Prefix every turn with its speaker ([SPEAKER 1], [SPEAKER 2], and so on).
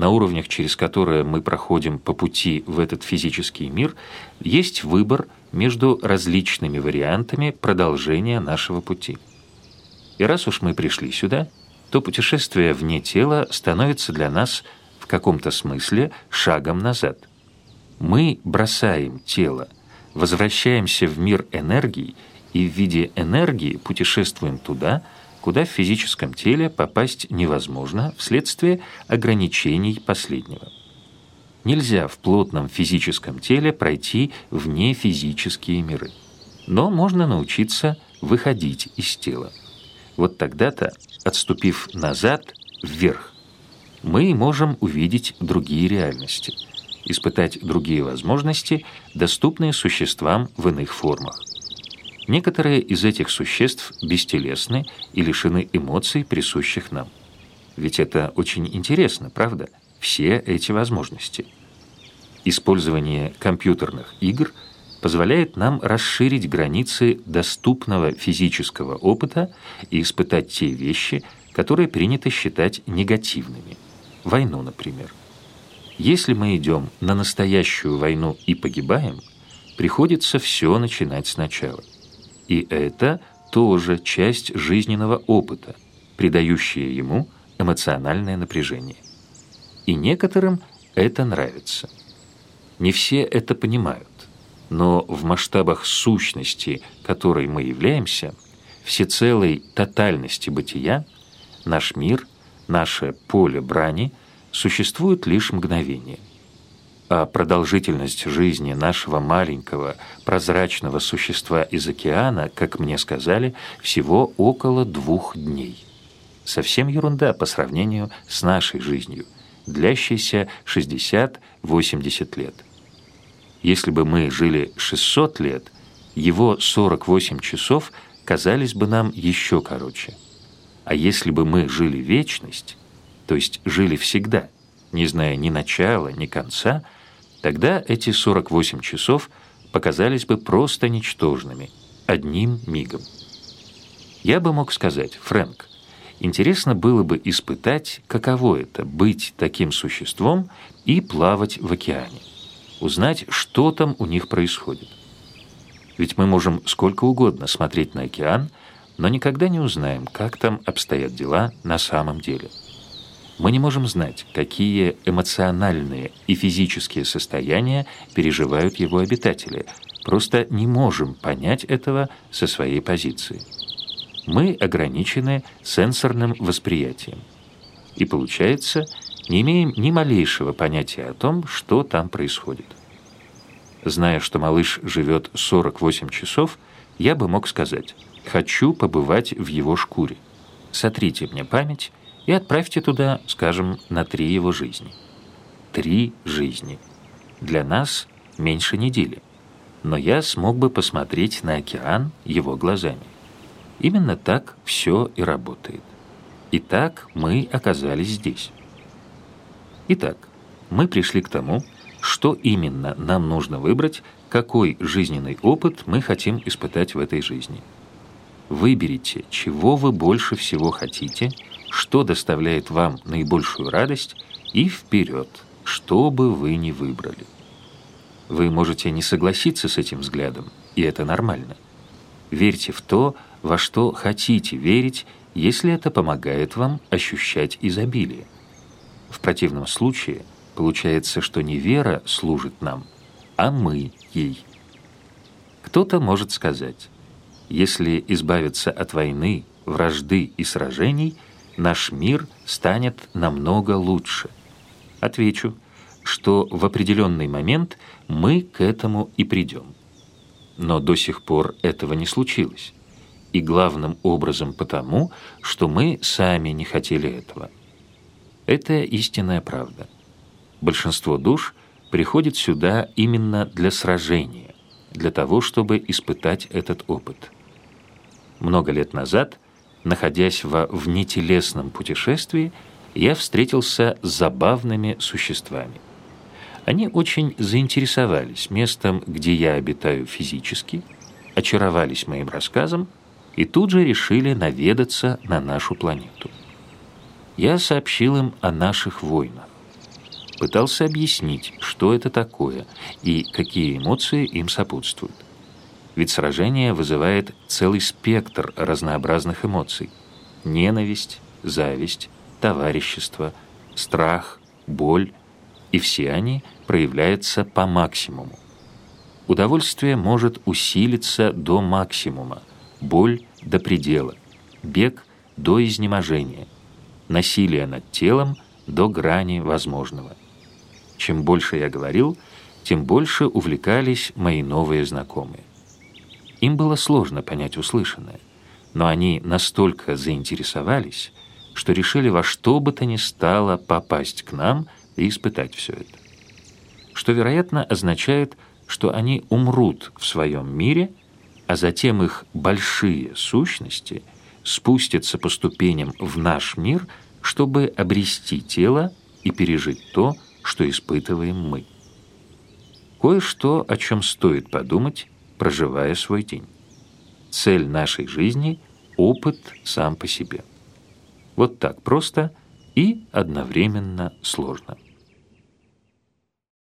[SPEAKER 1] на уровнях, через которые мы проходим по пути в этот физический мир, есть выбор между различными вариантами продолжения нашего пути. И раз уж мы пришли сюда, то путешествие вне тела становится для нас в каком-то смысле шагом назад. Мы бросаем тело, возвращаемся в мир энергии и в виде энергии путешествуем туда, куда в физическом теле попасть невозможно вследствие ограничений последнего. Нельзя в плотном физическом теле пройти вне физические миры. Но можно научиться выходить из тела. Вот тогда-то, отступив назад, вверх, мы можем увидеть другие реальности, испытать другие возможности, доступные существам в иных формах. Некоторые из этих существ бестелесны и лишены эмоций, присущих нам. Ведь это очень интересно, правда? Все эти возможности. Использование компьютерных игр позволяет нам расширить границы доступного физического опыта и испытать те вещи, которые принято считать негативными. Войну, например. Если мы идем на настоящую войну и погибаем, приходится все начинать сначала. И это тоже часть жизненного опыта, придающая ему эмоциональное напряжение. И некоторым это нравится. Не все это понимают, но в масштабах сущности, которой мы являемся, всецелой тотальности бытия, наш мир, наше поле брани существует лишь мгновение – а продолжительность жизни нашего маленького прозрачного существа из океана, как мне сказали, всего около двух дней. Совсем ерунда по сравнению с нашей жизнью, длящейся 60-80 лет. Если бы мы жили 600 лет, его 48 часов казались бы нам еще короче. А если бы мы жили вечность, то есть жили всегда, не зная ни начала, ни конца – Тогда эти 48 часов показались бы просто ничтожными, одним мигом. Я бы мог сказать, Фрэнк, интересно было бы испытать, каково это — быть таким существом и плавать в океане, узнать, что там у них происходит. Ведь мы можем сколько угодно смотреть на океан, но никогда не узнаем, как там обстоят дела на самом деле. Мы не можем знать, какие эмоциональные и физические состояния переживают его обитатели, просто не можем понять этого со своей позиции. Мы ограничены сенсорным восприятием. И получается, не имеем ни малейшего понятия о том, что там происходит. Зная, что малыш живет 48 часов, я бы мог сказать «хочу побывать в его шкуре». Сотрите мне память и отправьте туда, скажем, на три его жизни. Три жизни. Для нас меньше недели. Но я смог бы посмотреть на океан его глазами. Именно так все и работает. И так мы оказались здесь. Итак, мы пришли к тому, что именно нам нужно выбрать, какой жизненный опыт мы хотим испытать в этой жизни. Выберите, чего вы больше всего хотите – что доставляет вам наибольшую радость, и вперед, что бы вы ни выбрали. Вы можете не согласиться с этим взглядом, и это нормально. Верьте в то, во что хотите верить, если это помогает вам ощущать изобилие. В противном случае получается, что не вера служит нам, а мы ей. Кто-то может сказать, если избавиться от войны, вражды и сражений – наш мир станет намного лучше. Отвечу, что в определенный момент мы к этому и придем. Но до сих пор этого не случилось. И главным образом потому, что мы сами не хотели этого. Это истинная правда. Большинство душ приходит сюда именно для сражения, для того, чтобы испытать этот опыт. Много лет назад – находясь во внетелесном путешествии, я встретился с забавными существами. Они очень заинтересовались местом, где я обитаю физически, очаровались моим рассказом и тут же решили наведаться на нашу планету. Я сообщил им о наших войнах, пытался объяснить, что это такое и какие эмоции им сопутствуют. Ведь сражение вызывает целый спектр разнообразных эмоций. Ненависть, зависть, товарищество, страх, боль, и все они проявляются по максимуму. Удовольствие может усилиться до максимума, боль – до предела, бег – до изнеможения, насилие над телом – до грани возможного. Чем больше я говорил, тем больше увлекались мои новые знакомые. Им было сложно понять услышанное, но они настолько заинтересовались, что решили во что бы то ни стало попасть к нам и испытать все это. Что, вероятно, означает, что они умрут в своем мире, а затем их большие сущности спустятся по ступеням в наш мир, чтобы обрести тело и пережить то, что испытываем мы. Кое-что, о чем стоит подумать, проживая свой день. Цель нашей жизни – опыт сам по себе. Вот так просто и одновременно сложно.